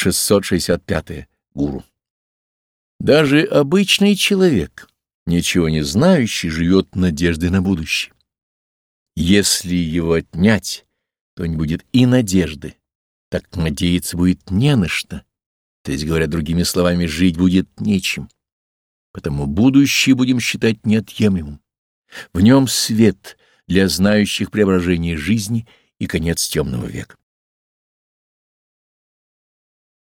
665. -е. Гуру. Даже обычный человек, ничего не знающий, живет надеждой на будущее. Если его отнять, то не будет и надежды, так надеяться будет не на что, то есть, говоря другими словами, жить будет нечем. Потому будущее будем считать неотъемлемым. В нем свет для знающих преображение жизни и конец темного века.